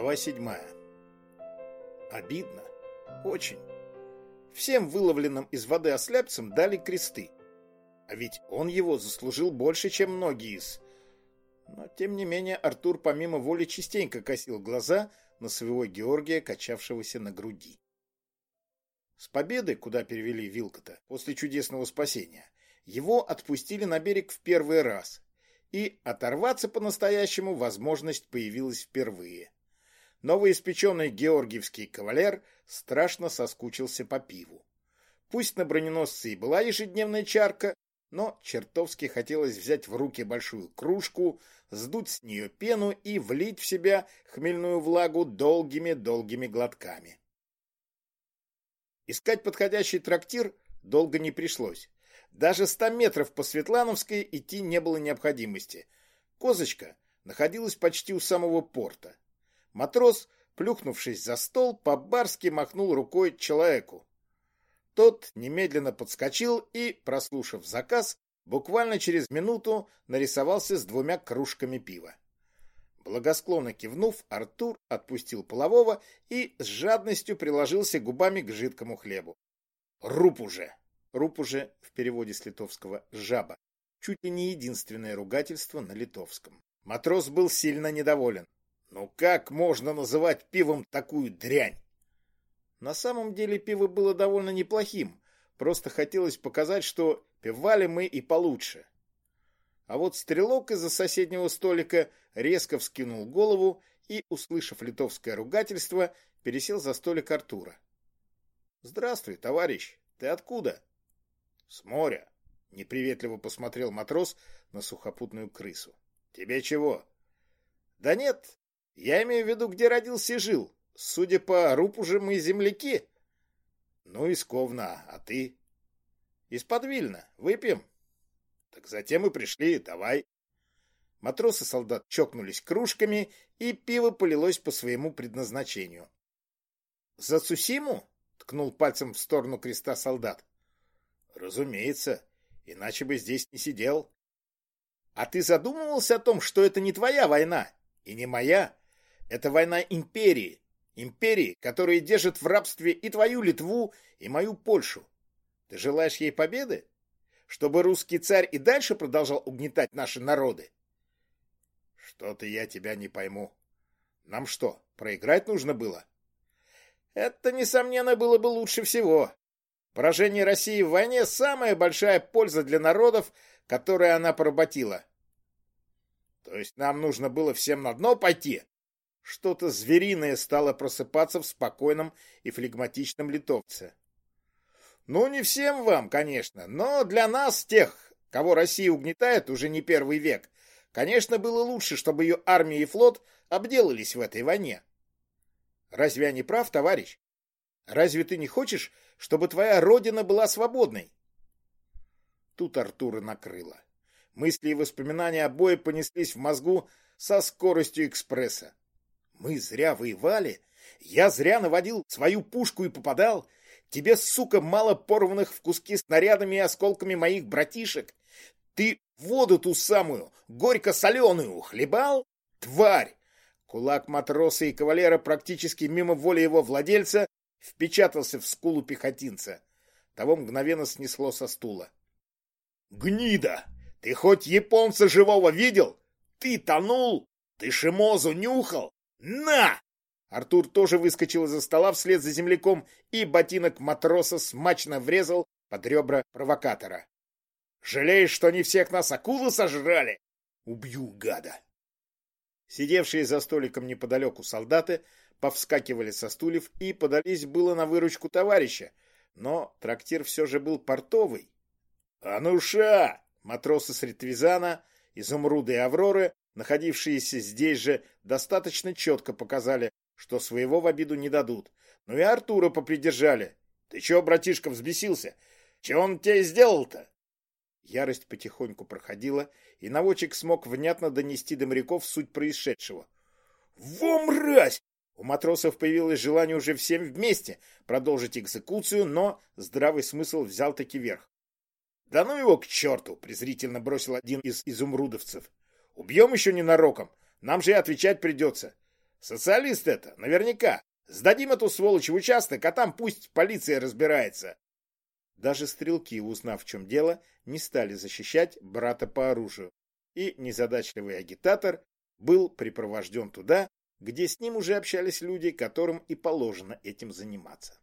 Глава седьмая. Обидно. Очень. Всем выловленным из воды ослепцам дали кресты. А ведь он его заслужил больше, чем многие из... Но, тем не менее, Артур помимо воли частенько косил глаза на своего Георгия, качавшегося на груди. С победы, куда перевели Вилкота, после чудесного спасения, его отпустили на берег в первый раз, и оторваться по-настоящему возможность появилась впервые. Новоиспеченный георгиевский кавалер страшно соскучился по пиву. Пусть на броненосце и была ежедневная чарка, но чертовски хотелось взять в руки большую кружку, сдуть с нее пену и влить в себя хмельную влагу долгими-долгими глотками. Искать подходящий трактир долго не пришлось. Даже ста метров по Светлановской идти не было необходимости. Козочка находилась почти у самого порта. Матрос, плюхнувшись за стол, по-барски махнул рукой человеку. Тот немедленно подскочил и, прослушав заказ, буквально через минуту нарисовался с двумя кружками пива. Благосклонно кивнув, Артур отпустил полового и с жадностью приложился губами к жидкому хлебу. «Руб уже!» Руб уже в переводе с литовского «жаба». Чуть ли не единственное ругательство на литовском. Матрос был сильно недоволен. Ну как можно называть пивом такую дрянь? На самом деле пиво было довольно неплохим. Просто хотелось показать, что пивали мы и получше. А вот стрелок из-за соседнего столика резко вскинул голову и, услышав литовское ругательство, пересел за столик Артура. «Здравствуй, товарищ. Ты откуда?» «С моря», — неприветливо посмотрел матрос на сухопутную крысу. «Тебе чего?» «Да нет, я имею в виду, где родился и жил. Судя по рупу же мы земляки». «Ну, из Ковна, а ты?» «Из-под Вильна. Выпьем?» «Так затем и пришли, давай». Матрос и солдат чокнулись кружками, и пиво полилось по своему предназначению. «За Цусиму?» — ткнул пальцем в сторону креста солдат. Разумеется, иначе бы здесь не сидел. А ты задумывался о том, что это не твоя война и не моя? Это война империи. Империи, которая держит в рабстве и твою Литву, и мою Польшу. Ты желаешь ей победы? Чтобы русский царь и дальше продолжал угнетать наши народы? Что-то я тебя не пойму. Нам что, проиграть нужно было? Это, несомненно, было бы лучше всего. Поражение России в войне – самая большая польза для народов, которые она поработила. То есть нам нужно было всем на дно пойти? Что-то звериное стало просыпаться в спокойном и флегматичном литовце. Ну, не всем вам, конечно, но для нас, тех, кого Россия угнетает уже не первый век, конечно, было лучше, чтобы ее армия и флот обделались в этой войне. Разве я не прав, товарищ? Разве ты не хочешь, чтобы твоя родина была свободной. Тут Артура накрыло. Мысли и воспоминания обои понеслись в мозгу со скоростью экспресса. Мы зря воевали, я зря наводил свою пушку и попадал. Тебе, сука, мало порванных в куски снарядами и осколками моих братишек. Ты воду ту самую, горько-соленую, хлебал? Тварь! Кулак матроса и кавалера практически мимо воли его владельца впечатался в скулу пехотинца. Того мгновенно снесло со стула. «Гнида! Ты хоть японца живого видел? Ты тонул? Ты шимозу нюхал? На!» Артур тоже выскочил из-за стола вслед за земляком, и ботинок матроса смачно врезал под ребра провокатора. «Жалеешь, что не всех нас акулы сожрали? Убью, гада!» Сидевшие за столиком неподалеку солдаты повскакивали со стульев и подались было на выручку товарища, но трактир все же был портовый. «Ануша!» Матросы с Ретвизана, Изумруды и Авроры, находившиеся здесь же, достаточно четко показали, что своего в обиду не дадут. Ну и Артура попридержали. «Ты чего, братишка, взбесился? Чего он тебе сделал-то?» Ярость потихоньку проходила, и наводчик смог внятно донести до моряков суть происшедшего. «Во, мразь! У матросов появилось желание уже всем вместе продолжить экзекуцию, но здравый смысл взял таки верх. «Да ну его к черту!» — презрительно бросил один из изумрудовцев. «Убьем еще ненароком. Нам же и отвечать придется. Социалист это, наверняка. Сдадим эту сволочь в участок, а там пусть полиция разбирается. Даже стрелки, узнав, в чем дело, не стали защищать брата по оружию, и незадачливый агитатор был припровожден туда, где с ним уже общались люди, которым и положено этим заниматься.